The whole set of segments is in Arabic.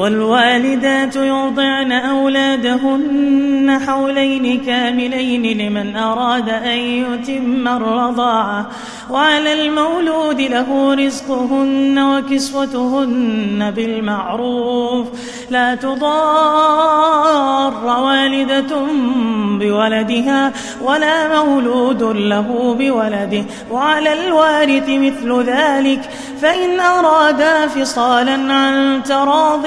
والوالدات يرضعن أولادهن حولين كاملين لمن أراد أن يتم الرضاعة. وعلى المولود له رزقهن وكسوتهن بالمعروف. لا تضار والدة بولدها ولا مولود له بولده. وعلى الوارث مثل ذلك. فإن أرادا فصالا عن تراض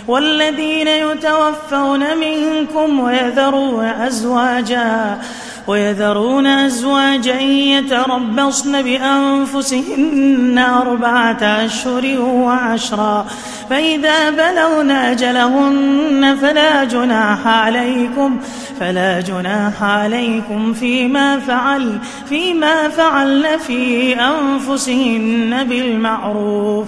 والذين يتوفون منكم ويذرون أزواجا ويذرون أزواجا يتربصن بأنفسهن أربعة أشهر وعشرا فإذا بلغن أجلهن فلا جناح عليكم فلا جناح عليكم فيما فعل فيما فعلن في أنفسهن بالمعروف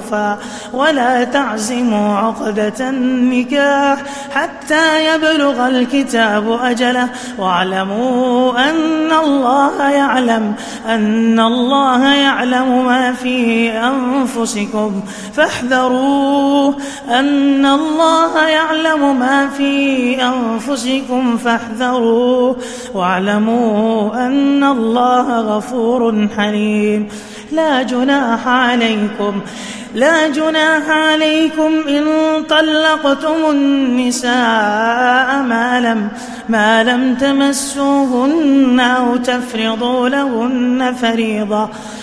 معروفا ولا تعزموا عقدة النكاح حتى يبلغ الكتاب أجله واعلموا أن الله يعلم أن الله يعلم ما في أنفسكم فاحذروه أن الله يعلم ما في أنفسكم فاحذروه واعلموا أن الله غفور حليم لا جناح عليكم لا جناح عليكم إن طلقتم النساء ما لم, ما لم تمسوهن أو تفرضوا لهن فريضة.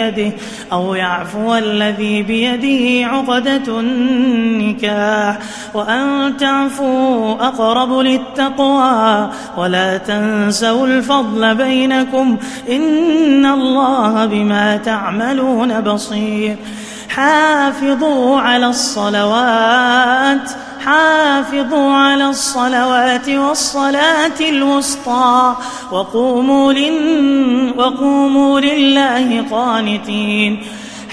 بيده أو يعفو الذي بيده عقدة النكاح. وأن تعفوا أقرب للتقوى ولا تنسوا الفضل بينكم إن الله بما تعملون بصير. حافظوا على الصلوات حافظوا على الصلوات والصلاة الوسطى. وقوموا, لن وقوموا لله قانتين.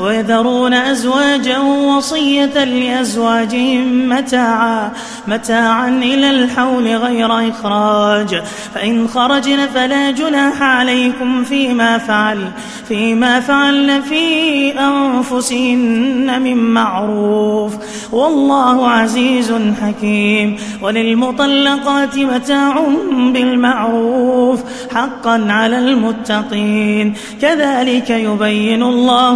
ويذرون أزواجا وصية لأزواجهم متاعا متاعا إلى الحول غير إخراج. فإن خرجن فلا جناح عليكم فيما فعل فيما فعلن في أنفسهن من معروف. والله عزيز حكيم. وللمطلقات متاع بالمعروف حقا على المتقين. كذلك يبين الله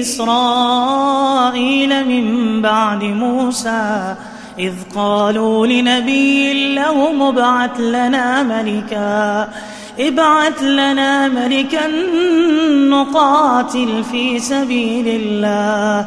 إسرائيل من بعد موسى إذ قالوا لنبي له مبعث لنا ملكا ابعث لنا ملكا نقاتل في سبيل الله.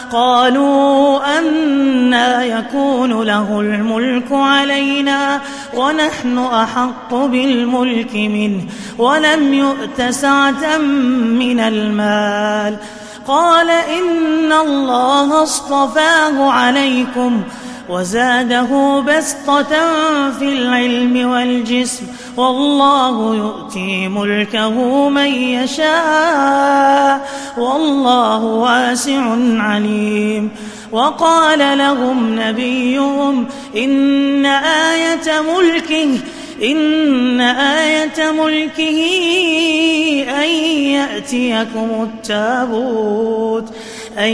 قالوا أنا يكون له الملك علينا ونحن أحق بالملك منه ولم يؤت سعة من المال. قال إن الله اصطفاه عليكم وزاده بسطة في العلم والجسم والله يؤتي ملكه من يشاء والله واسع عليم وقال لهم نبيهم إن آية ملكه إن آية ملكه أن يأتيكم التابوت أن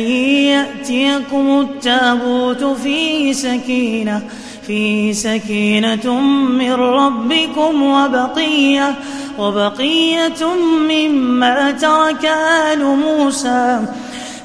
يأتيكم التابوت في سكينة في سكينة من ربكم وبقية وبقية مما ترك آل موسى.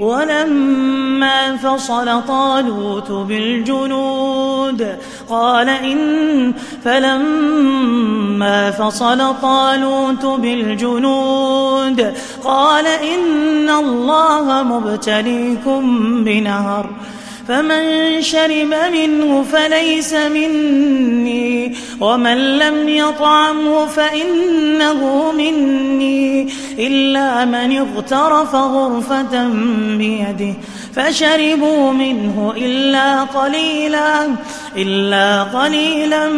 ولما فصل طالوت بالجنود قال إن فلما فصل طالوت بالجنود قال إن الله مبتليكم بنهر فمن شرب منه فليس مني ومن لم يطعمه فإنه مني إلا من اغترف غرفة بيده فشربوا منه إلا قليلا إلا قليلا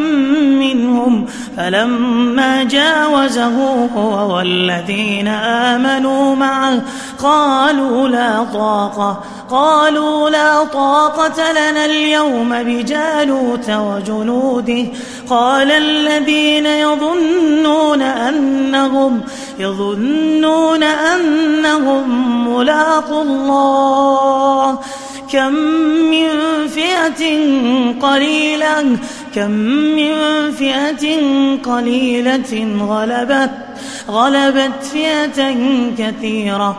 منهم. فلما جاوزه هو والذين آمنوا معه قالوا لا طاقة قالوا لا طاقة لنا اليوم بجالوت وجنوده. قال الذين يظنون أنهم يظنون أنهم ملاقوا الله. كم من فئة قليلة كم من فئة قليلة غلبت غلبت فئة كثيرة.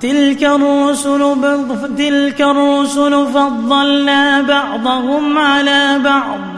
تلك الرسل تلك الرسل فضلنا بعضهم على بعض.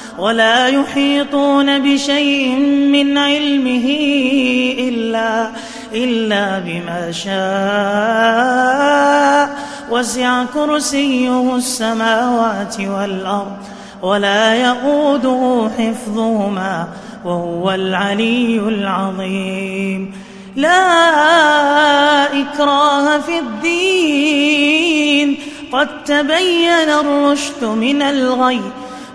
ولا يحيطون بشيء من علمه إلا, إلا بما شاء. وسع كرسيه السماوات والأرض ولا يؤوده حفظهما وهو العلي العظيم. لا إكراه في الدين. قد تبين الرشد من الغي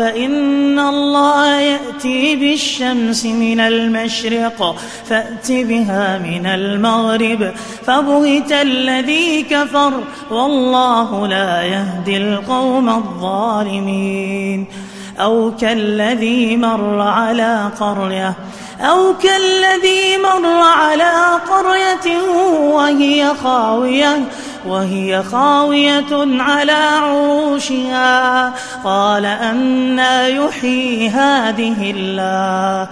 فإن الله يأتي بالشمس من المشرق فأت بها من المغرب فبهت الذي كفر والله لا يهدي القوم الظالمين. أو كالذي مر على قرية أو كالذي مر على قرية وهي خاوية وهي خاوية على عروشها. قال أنا يحيي هذه الله.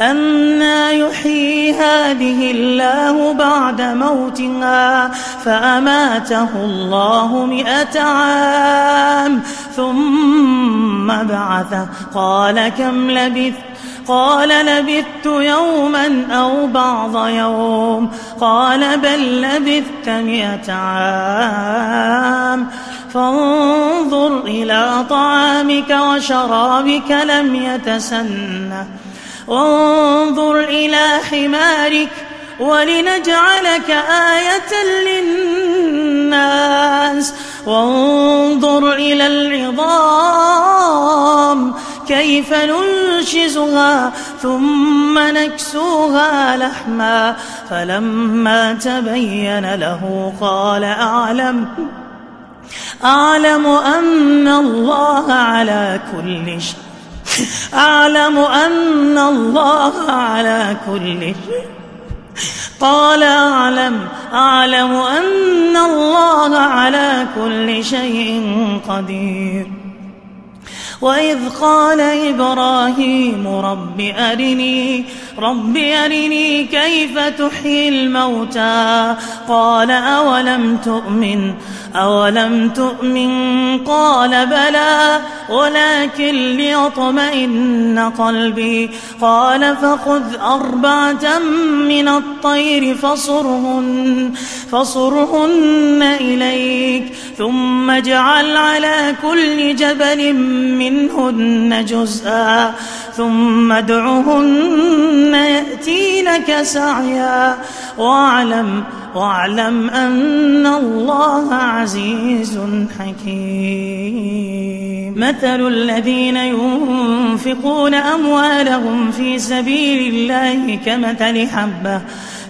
أنا يحيي هذه الله بعد موتها. فأماته الله مئة عام. ثم بعثه. قال كم لبثت قال لبثت يوما أو بعض يوم قال بل لبثت مئة عام فانظر إلى طعامك وشرابك لم يتسنه وانظر إلى حمارك ولنجعلك آية للناس وانظر إلى العظام كيف ننشزها ثم نكسوها لحما فلما تبين له قال أعلم أعلم أن الله على كل شيء أعلم أن الله على كل شيء قال أعلم أعلم أن الله على كل شيء قدير وإذ قال إبراهيم رب أرني رب أرني كيف تحيي الموتى؟ قال أولم تؤمن؟ أولم تؤمن؟ قال بلى ولكن ليطمئن قلبي قال فخذ أربعة من الطير فصرهن, فصرهن إليك ثم اجعل على كل جبل منهن جزءا ثم ادعهن يأتينك سعيا. واعلم واعلم أن الله عزيز حكيم. مثل الذين ينفقون أموالهم في سبيل الله كمثل حبة.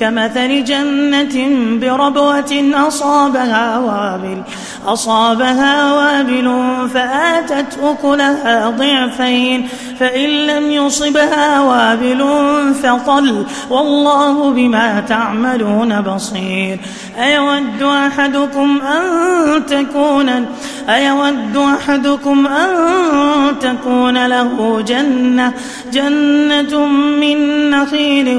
كمثل جنة بربوة أصابها وابل أصابها وابل فآتت أكلها ضعفين فإن لم يصبها وابل فطل والله بما تعملون بصير. أيود أحدكم أن تكون أيود أحدكم أن تكون له جنة جنة من نخيل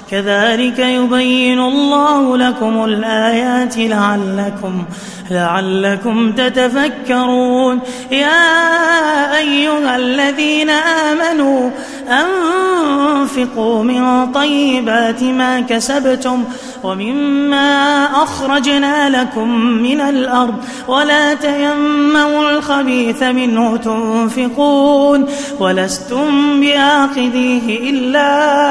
كذلك يبين الله لكم الآيات لعلكم لعلكم تتفكرون. يا أيها الذين آمنوا أنفقوا من طيبات ما كسبتم ومما أخرجنا لكم من الأرض ولا تيمموا الخبيث منه تنفقون ولستم بآخذيه إلا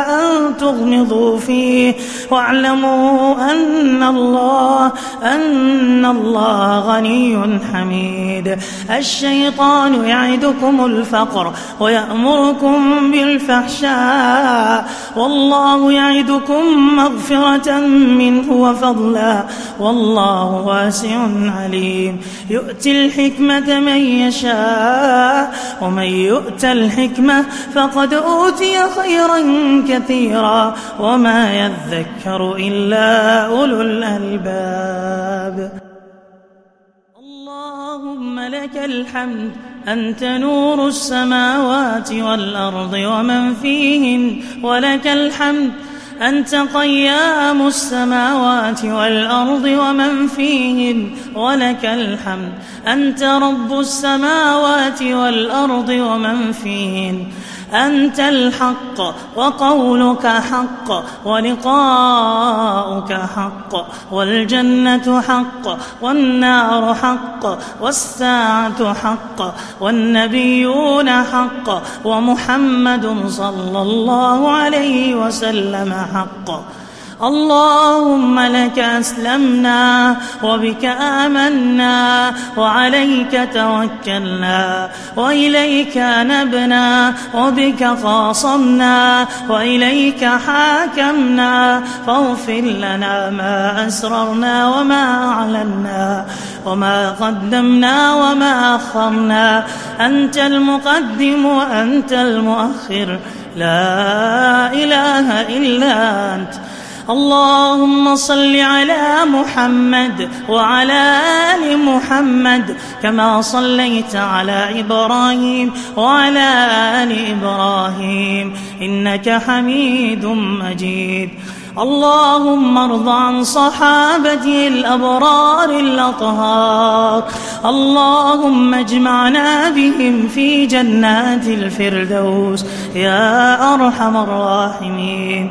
أن تغمضوا فيه واعلموا أن الله أن الله غني حميد الشيطان يعدكم الفقر ويأمركم بالفحشاء والله يعدكم مغفرة منه وفضلا والله واسع عليم. يؤتي الحكمة من يشاء ومن يؤت الحكمة فقد أوتي خيرا كثيرا وما يذكر إلا أولو الألباب. اللهم لك الحمد أنت نور السماوات والأرض ومن فيهن ولك الحمد. أنت قيام السماوات والأرض ومن فيهن ولك الحمد. أنت رب السماوات والأرض ومن فيهن. أنت الحق وقولك حق ولقاؤك حق والجنة حق والنار حق والساعة حق والنبيون حق ومحمد صلى الله عليه وسلم حق اللهم لك أسلمنا وبك آمنا وعليك توكلنا وإليك نبنا وبك خاصمنا وإليك حاكمنا فاغفر لنا ما أسررنا وما أعلنا وما قدمنا وما أخرنا أنت المقدم وأنت المؤخر لا إله إلا أنت اللهم صل على محمد وعلى آل محمد كما صليت على إبراهيم وعلى آل إبراهيم إنك حميد مجيد. اللهم ارض عن صحابته الأبرار الأطهار. اللهم اجمعنا بهم في جنات الفردوس. يا أرحم الراحمين.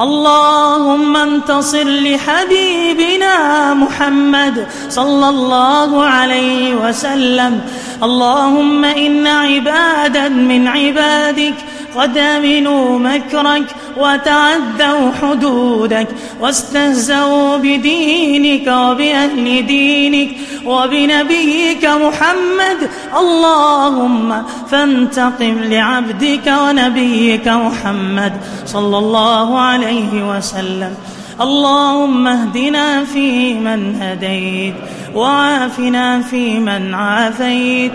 اللهم انتصر لحبيبنا محمد صلى الله عليه وسلم. اللهم إن عبادا من عبادك قد أمنوا مكرك وتعدوا حدودك واستهزوا بدينك وبأهل دينك وبنبيك محمد. اللهم فانتقم لعبدك ونبيك محمد صلى الله عليه وسلم. اللهم اهدنا فيمن هديت وعافنا فيمن عافيت.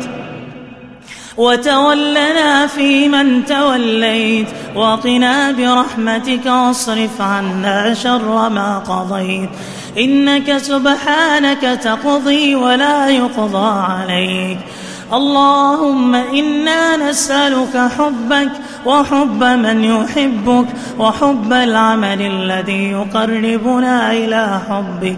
وتولنا فيمن توليت وقنا برحمتك واصرف عنا شر ما قضيت. إنك سبحانك تقضي ولا يقضى عليك. اللهم إنا نسألك حبك وحب من يحبك وحب العمل الذي يقربنا إلى حبك.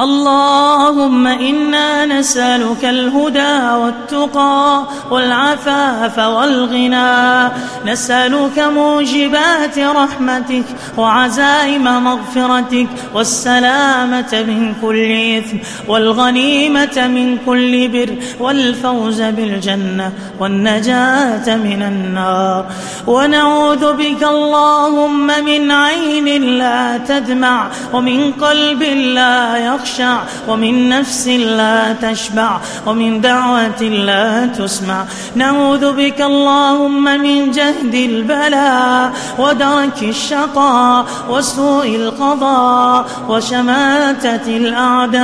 اللهم إنا نسألك الهدى والتقى والعفاف والغنى. نسألك موجبات رحمتك وعزائم مغفرتك والسلامة من كل إثم والغنيمة من كل بر والفوز بالجنة والنجاة من النار. ونعوذ بك اللهم من عين لا تدمع ومن قلب لا يخشى تخشع ومن نفس لا تشبع ومن دعوة لا تسمع. نعوذ بك اللهم من جهد البلاء ودرك الشقاء وسوء القضاء وشماتة الأعداء.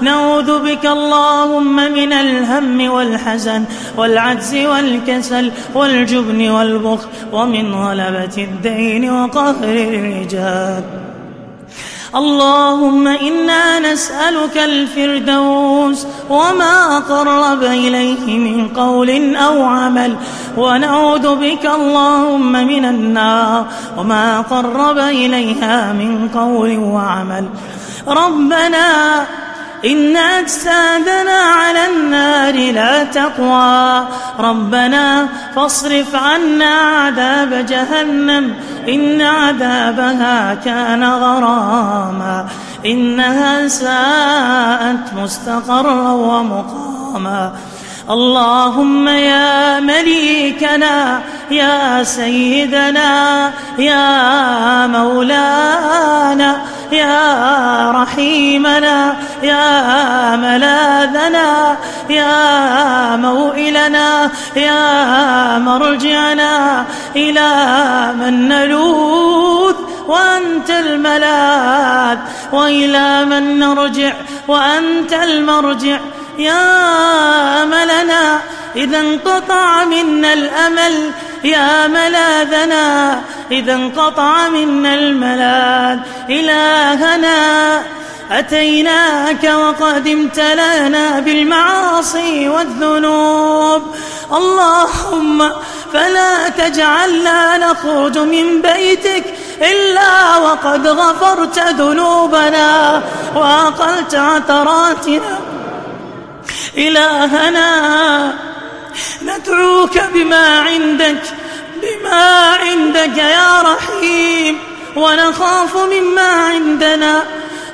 نعوذ بك اللهم من الهم والحزن والعجز والكسل والجبن والبخل ومن غلبة الدين وقهر الرجال. اللهم إنا نسألك الفردوس وما قرب إليه من قول أو عمل ونعوذ بك اللهم من النار وما قرب إليها من قول وعمل ربنا إن أجسادنا على النار لا تقوى. ربنا فاصرف عنا عذاب جهنم إن عذابها كان غراما. إنها ساءت مستقرا ومقاما. اللهم يا مليكنا يا سيدنا يا مولانا يا رحيمنا يا ملاذنا يا موئلنا يا مرجعنا إلى من نلوذ وأنت الملاذ وإلى من نرجع وأنت المرجع. يا أملنا إذا انقطع منا الأمل. يا ملاذنا إذا انقطع منا الملاذ إلهنا أتيناك وقد امتلأنا بالمعاصي والذنوب. اللهم فلا تجعلنا نخرج من بيتك إلا وقد غفرت ذنوبنا وأقلت عثراتنا. إلهنا ندعوك بما عندك بما عندك يا رحيم ونخاف مما عندنا.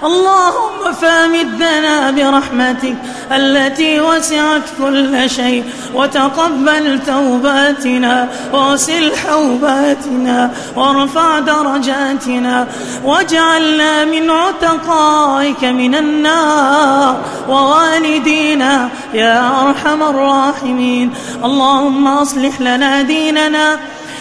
اللهم فامدنا برحمتك التي وسعت كل شيء وتقبل توباتنا واسل حوباتنا وارفع درجاتنا واجعلنا من عتقائك من النار ووالدينا يا أرحم الراحمين اللهم أصلح لنا ديننا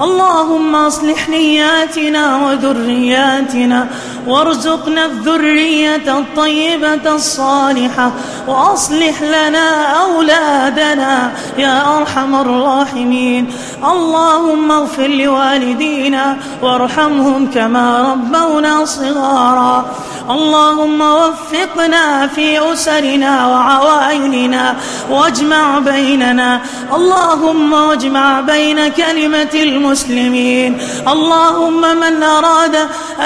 اللهم اصلح نياتنا وذرياتنا وارزقنا الذرية الطيبة الصالحة وأصلح لنا أولادنا يا أرحم الراحمين. اللهم اغفر لوالدينا وارحمهم كما ربونا صغارا. اللهم وفقنا في أسرنا وعوائلنا واجمع بيننا. اللهم واجمع بين كلمة المسلمين. اللهم من أراد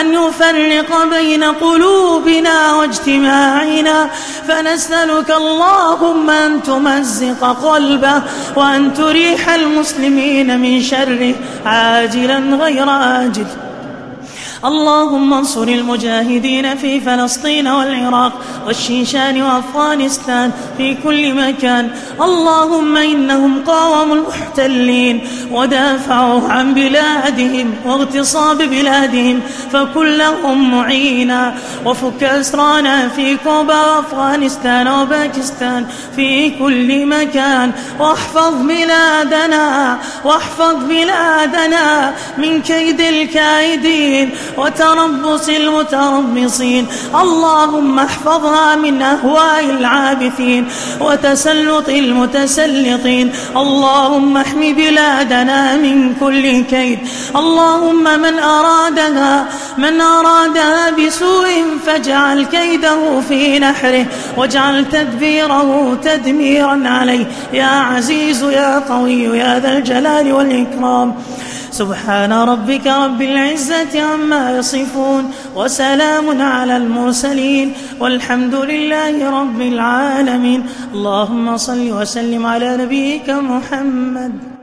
أن يفرق بين قلوبنا واجتماعنا فنسألك اللهم أن تمزق قلبه وأن تريح المسلمين من شره عاجلا غير آجل. اللهم انصر المجاهدين في فلسطين والعراق والشيشان وأفغانستان في كل مكان. اللهم إنهم قاوموا المحتلين ودافعوا عن بلادهم واغتصاب بلادهم فكن لهم معينا وفك أسرانا في كوبا وأفغانستان وباكستان في كل مكان. واحفظ بلادنا واحفظ بلادنا من كيد الكائدين وتربص المتربصين اللهم احفظها من أهواء العابثين وتسلط المتسلطين. اللهم احم بلادنا من كل كيد. اللهم من أرادها من أرادها بسوء فاجعل كيده في نحره واجعل تدبيره تدميرا عليه. يا عزيز يا قوي يا ذا الجلال والإكرام. سبحان ربك رب العزة عما يصفون وسلام على المرسلين والحمد لله رب العالمين. اللهم صل وسلم على نبيك محمد.